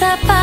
cerita